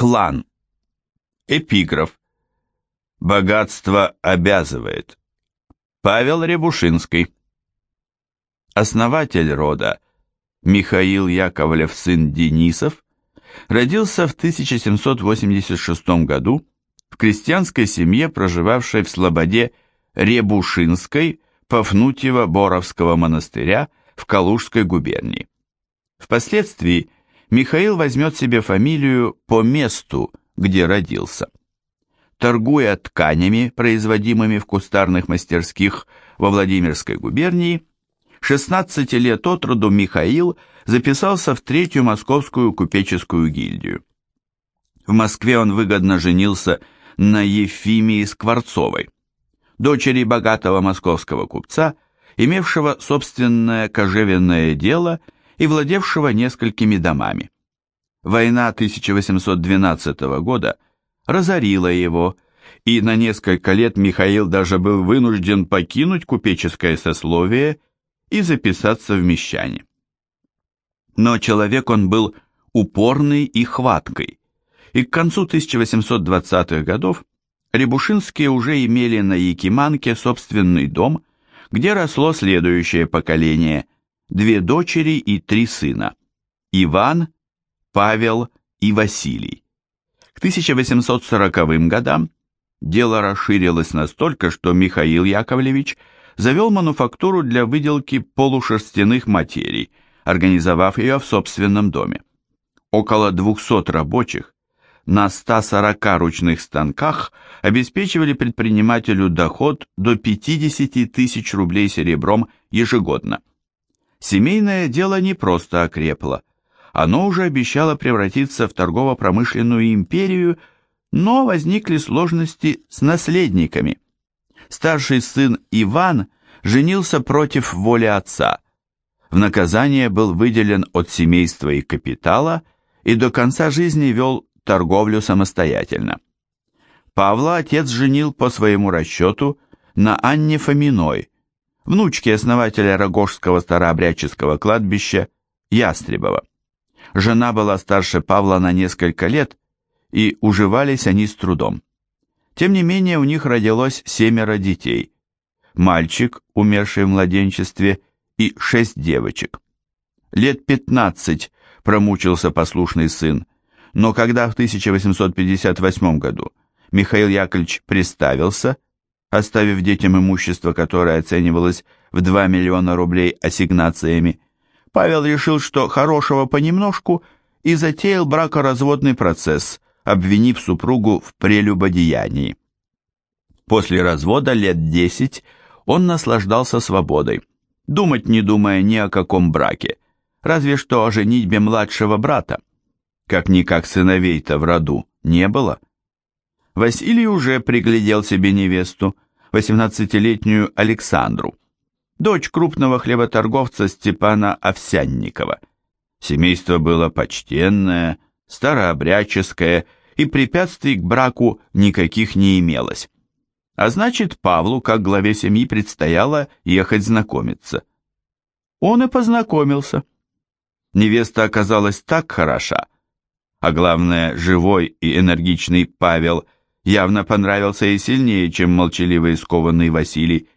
Клан. Эпиграф. Богатство обязывает. Павел Рябушинский. Основатель рода Михаил Яковлев, сын Денисов, родился в 1786 году в крестьянской семье, проживавшей в Слободе Ребушинской Пафнутьево-Боровского монастыря в Калужской губернии. Впоследствии Михаил возьмет себе фамилию по месту, где родился. Торгуя тканями, производимыми в кустарных мастерских во Владимирской губернии, 16 лет от роду Михаил записался в Третью Московскую купеческую гильдию. В Москве он выгодно женился на Ефимии Скворцовой, дочери богатого московского купца, имевшего собственное кожевенное дело и владевшего несколькими домами. Война 1812 года разорила его, и на несколько лет Михаил даже был вынужден покинуть купеческое сословие и записаться в мещане. Но человек он был упорный и хваткой, и к концу 1820-х годов Рябушинские уже имели на Якиманке собственный дом, где росло следующее поколение – две дочери и три сына – Иван, Павел и Василий. К 1840 годам дело расширилось настолько, что Михаил Яковлевич – завел мануфактуру для выделки полушерстяных материй, организовав ее в собственном доме. Около 200 рабочих на 140 ручных станках обеспечивали предпринимателю доход до 50 тысяч рублей серебром ежегодно. Семейное дело не просто окрепло, оно уже обещало превратиться в торгово-промышленную империю, но возникли сложности с наследниками – старший сын Иван женился против воли отца. В наказание был выделен от семейства и капитала и до конца жизни вел торговлю самостоятельно. Павла отец женил по своему расчету на Анне Фоминой, внучке основателя Рогожского старообрядческого кладбища Ястребова. Жена была старше Павла на несколько лет, и уживались они с трудом. Тем не менее, у них родилось семеро детей. Мальчик, умерший в младенчестве, и шесть девочек. Лет пятнадцать промучился послушный сын, но когда в 1858 году Михаил Яковлевич приставился, оставив детям имущество, которое оценивалось в 2 миллиона рублей ассигнациями, Павел решил, что хорошего понемножку, и затеял бракоразводный процесс – обвинив супругу в прелюбодеянии. После развода лет десять он наслаждался свободой, думать не думая ни о каком браке, разве что о женитьбе младшего брата. Как-никак сыновей-то в роду не было. Василий уже приглядел себе невесту, 18-летнюю Александру, дочь крупного хлеботорговца Степана Овсянникова. Семейство было почтенное, старообрядческое, и препятствий к браку никаких не имелось. А значит, Павлу, как главе семьи, предстояло ехать знакомиться. Он и познакомился. Невеста оказалась так хороша, а главное, живой и энергичный Павел явно понравился и сильнее, чем молчаливый скованный Василий,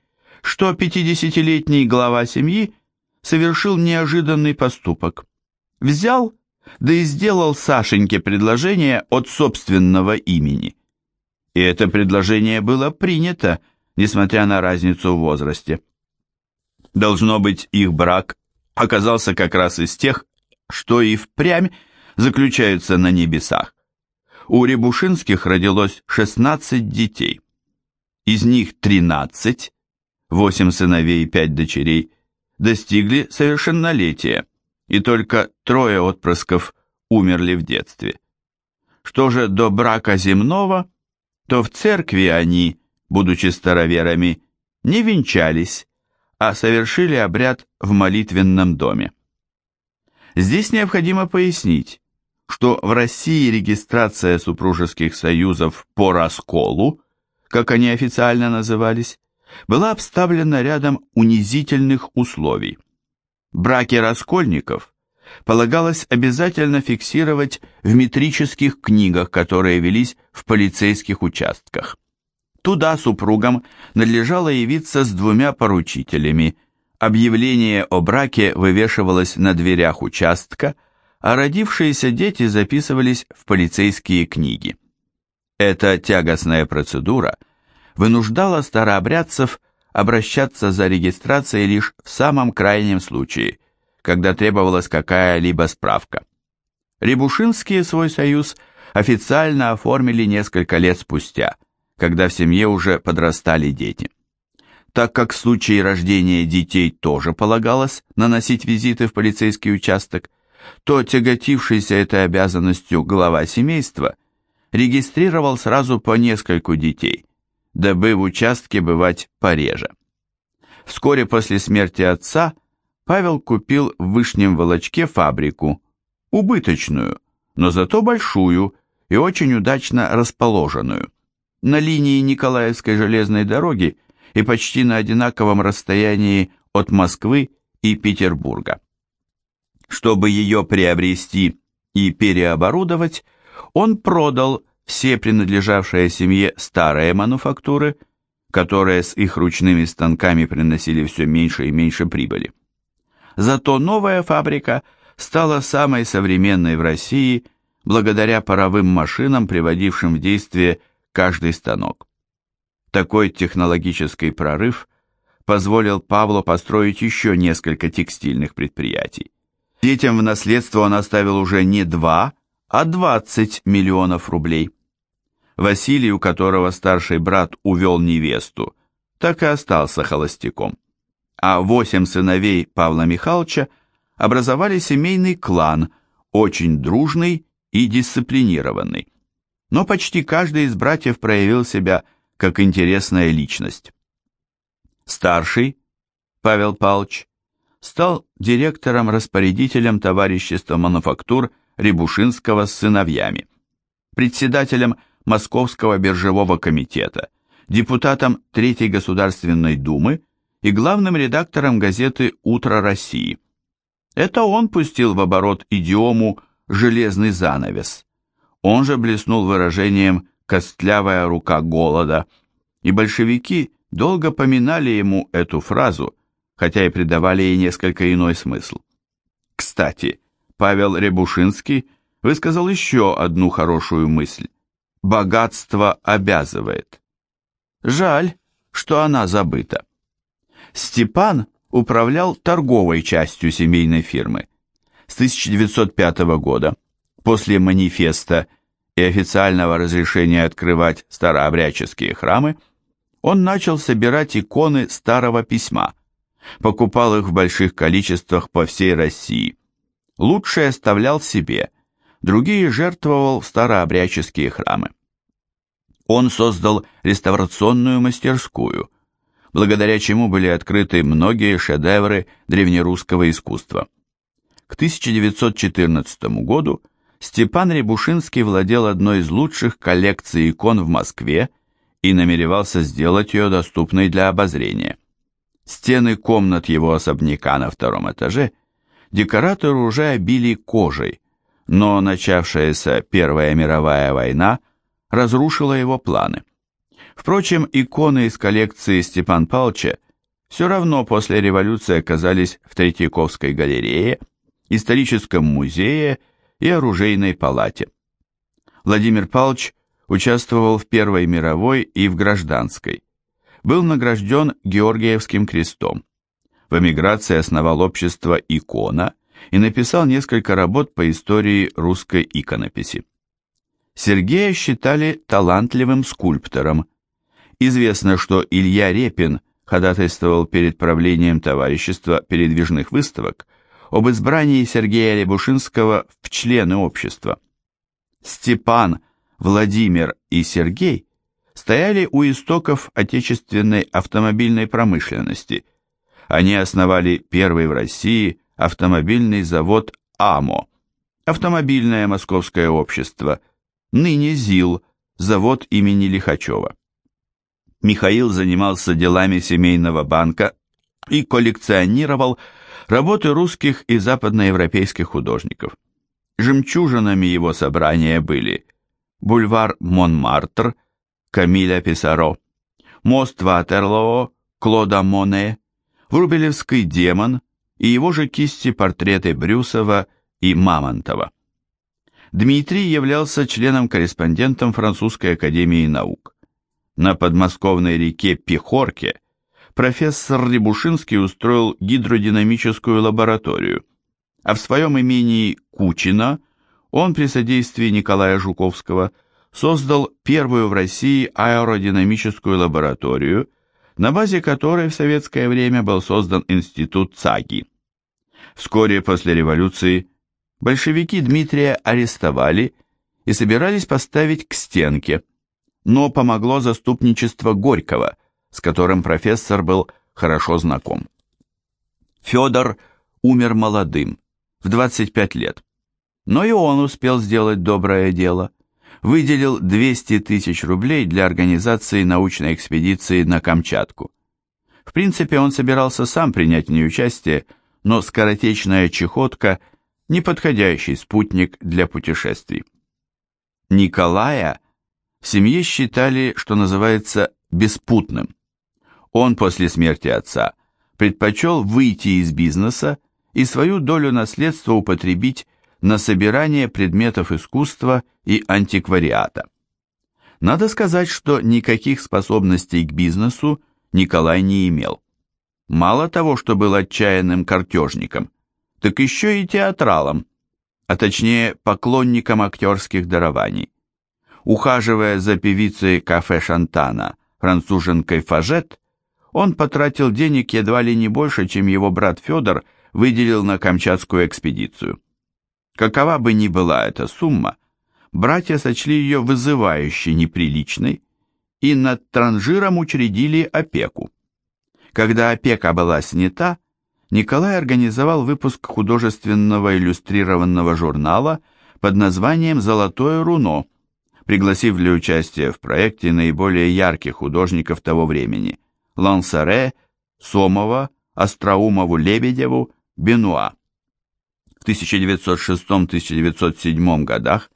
что пятидесятилетний глава семьи совершил неожиданный поступок. Взял да и сделал Сашеньке предложение от собственного имени. И это предложение было принято, несмотря на разницу в возрасте. Должно быть, их брак оказался как раз из тех, что и впрямь заключаются на небесах. У Рябушинских родилось 16 детей. Из них 13, 8 сыновей и 5 дочерей, достигли совершеннолетия и только трое отпрысков умерли в детстве. Что же до брака земного, то в церкви они, будучи староверами, не венчались, а совершили обряд в молитвенном доме. Здесь необходимо пояснить, что в России регистрация супружеских союзов по расколу, как они официально назывались, была обставлена рядом унизительных условий. Браки раскольников полагалось обязательно фиксировать в метрических книгах, которые велись в полицейских участках. Туда супругам надлежало явиться с двумя поручителями. Объявление о браке вывешивалось на дверях участка, а родившиеся дети записывались в полицейские книги. Эта тягостная процедура вынуждала старообрядцев обращаться за регистрацией лишь в самом крайнем случае, когда требовалась какая-либо справка. Рябушинские свой союз официально оформили несколько лет спустя, когда в семье уже подрастали дети. Так как в случае рождения детей тоже полагалось наносить визиты в полицейский участок, то тяготившийся этой обязанностью глава семейства регистрировал сразу по нескольку детей, дабы в участке бывать пореже. Вскоре после смерти отца Павел купил в Вышнем Волочке фабрику, убыточную, но зато большую и очень удачно расположенную, на линии Николаевской железной дороги и почти на одинаковом расстоянии от Москвы и Петербурга. Чтобы ее приобрести и переоборудовать, он продал все принадлежавшие семье старые мануфактуры, которые с их ручными станками приносили все меньше и меньше прибыли. Зато новая фабрика стала самой современной в России благодаря паровым машинам, приводившим в действие каждый станок. Такой технологический прорыв позволил Павлу построить еще несколько текстильных предприятий. Детям в наследство он оставил уже не 2, а 20 миллионов рублей. Василий, у которого старший брат увел невесту, так и остался холостяком а восемь сыновей Павла Михайловича образовали семейный клан, очень дружный и дисциплинированный. Но почти каждый из братьев проявил себя как интересная личность. Старший, Павел Павлович, стал директором-распорядителем товарищества мануфактур Рябушинского с сыновьями, председателем Московского биржевого комитета, депутатом Третьей Государственной Думы и главным редактором газеты «Утро России». Это он пустил в оборот идиому «железный занавес». Он же блеснул выражением «костлявая рука голода», и большевики долго поминали ему эту фразу, хотя и придавали ей несколько иной смысл. Кстати, Павел Рябушинский высказал еще одну хорошую мысль. «Богатство обязывает». Жаль, что она забыта. Степан управлял торговой частью семейной фирмы. С 1905 года, после манифеста и официального разрешения открывать старообрядческие храмы, он начал собирать иконы старого письма, покупал их в больших количествах по всей России. Лучшие оставлял себе, другие жертвовал в старообрядческие храмы. Он создал реставрационную мастерскую, благодаря чему были открыты многие шедевры древнерусского искусства. К 1914 году Степан Рябушинский владел одной из лучших коллекций икон в Москве и намеревался сделать ее доступной для обозрения. Стены комнат его особняка на втором этаже декораторы уже обили кожей, но начавшаяся Первая мировая война разрушила его планы. Впрочем, иконы из коллекции Степан Палча все равно после революции оказались в Третьяковской галерее, историческом музее и оружейной палате. Владимир Павлович участвовал в Первой мировой и в гражданской. Был награжден Георгиевским крестом. В эмиграции основал общество «Икона» и написал несколько работ по истории русской иконописи. Сергея считали талантливым скульптором, Известно, что Илья Репин ходатайствовал перед правлением товарищества передвижных выставок об избрании Сергея Рябушинского в члены общества. Степан, Владимир и Сергей стояли у истоков отечественной автомобильной промышленности. Они основали первый в России автомобильный завод АМО, автомобильное московское общество, ныне ЗИЛ, завод имени Лихачева. Михаил занимался делами семейного банка и коллекционировал работы русских и западноевропейских художников. Жемчужинами его собрания были бульвар Монмартр Камиля Писаро, мост Ватерлоо Клода Моне, Врубелевский демон и его же кисти портреты Брюсова и Мамонтова. Дмитрий являлся членом-корреспондентом Французской академии наук. На подмосковной реке Пехорке профессор Рябушинский устроил гидродинамическую лабораторию, а в своем имении Кучино он при содействии Николая Жуковского создал первую в России аэродинамическую лабораторию, на базе которой в советское время был создан институт ЦАГИ. Вскоре после революции большевики Дмитрия арестовали и собирались поставить к стенке, но помогло заступничество Горького, с которым профессор был хорошо знаком. Федор умер молодым, в 25 лет, но и он успел сделать доброе дело – выделил 200 тысяч рублей для организации научной экспедиции на Камчатку. В принципе, он собирался сам принять в ней участие, но скоротечная чехотка – неподходящий спутник для путешествий. Николая в семье считали, что называется, беспутным. Он после смерти отца предпочел выйти из бизнеса и свою долю наследства употребить на собирание предметов искусства и антиквариата. Надо сказать, что никаких способностей к бизнесу Николай не имел. Мало того, что был отчаянным картежником, так еще и театралом, а точнее поклонником актерских дарований. Ухаживая за певицей кафе Шантана, француженкой Фажет, он потратил денег едва ли не больше, чем его брат Федор выделил на Камчатскую экспедицию. Какова бы ни была эта сумма, братья сочли ее вызывающе неприличной и над транжиром учредили опеку. Когда опека была снята, Николай организовал выпуск художественного иллюстрированного журнала под названием «Золотое руно», пригласив для участия в проекте наиболее ярких художников того времени – Лансаре, Сомова, Остроумову-Лебедеву, Бенуа. В 1906-1907 годах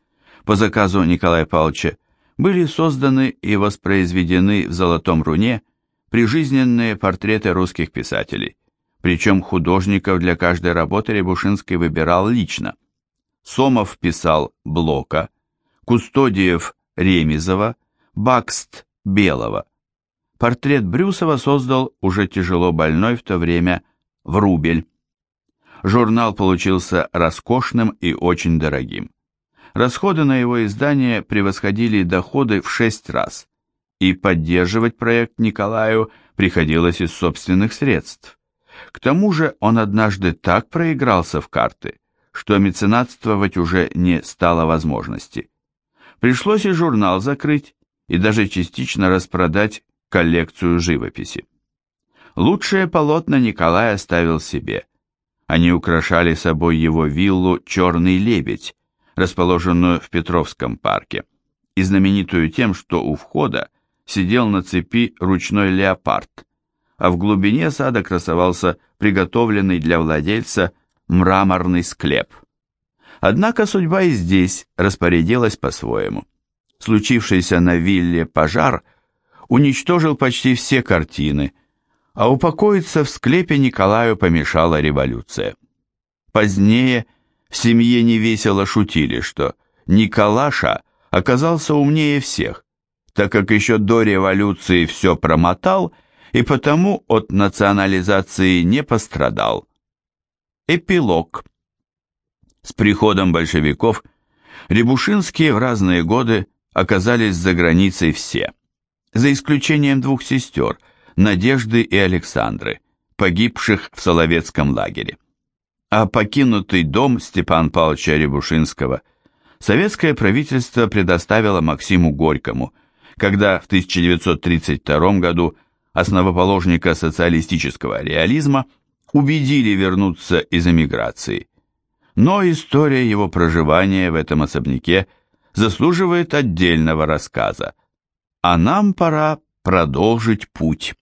по заказу Николая Павловича были созданы и воспроизведены в «Золотом руне» прижизненные портреты русских писателей – причем художников для каждой работы Рябушинский выбирал лично. Сомов писал Блока, Кустодиев Ремезова, Бакст Белого. Портрет Брюсова создал уже тяжело больной в то время Врубель. Журнал получился роскошным и очень дорогим. Расходы на его издание превосходили доходы в шесть раз, и поддерживать проект Николаю приходилось из собственных средств. К тому же он однажды так проигрался в карты, что меценатствовать уже не стало возможности. Пришлось и журнал закрыть, и даже частично распродать коллекцию живописи. Лучшие полотна Николай оставил себе. Они украшали собой его виллу «Черный лебедь», расположенную в Петровском парке, и знаменитую тем, что у входа сидел на цепи ручной леопард, а в глубине сада красовался приготовленный для владельца мраморный склеп. Однако судьба и здесь распорядилась по-своему. Случившийся на вилле пожар уничтожил почти все картины, а упокоиться в склепе Николаю помешала революция. Позднее в семье невесело шутили, что Николаша оказался умнее всех, так как еще до революции все промотал и потому от национализации не пострадал. Эпилог. С приходом большевиков Рябушинские в разные годы оказались за границей все, за исключением двух сестер, Надежды и Александры, погибших в Соловецком лагере. А покинутый дом Степан Павловича Рябушинского советское правительство предоставило Максиму Горькому, когда в 1932 году основоположника социалистического реализма, убедили вернуться из эмиграции. Но история его проживания в этом особняке заслуживает отдельного рассказа, а нам пора продолжить путь.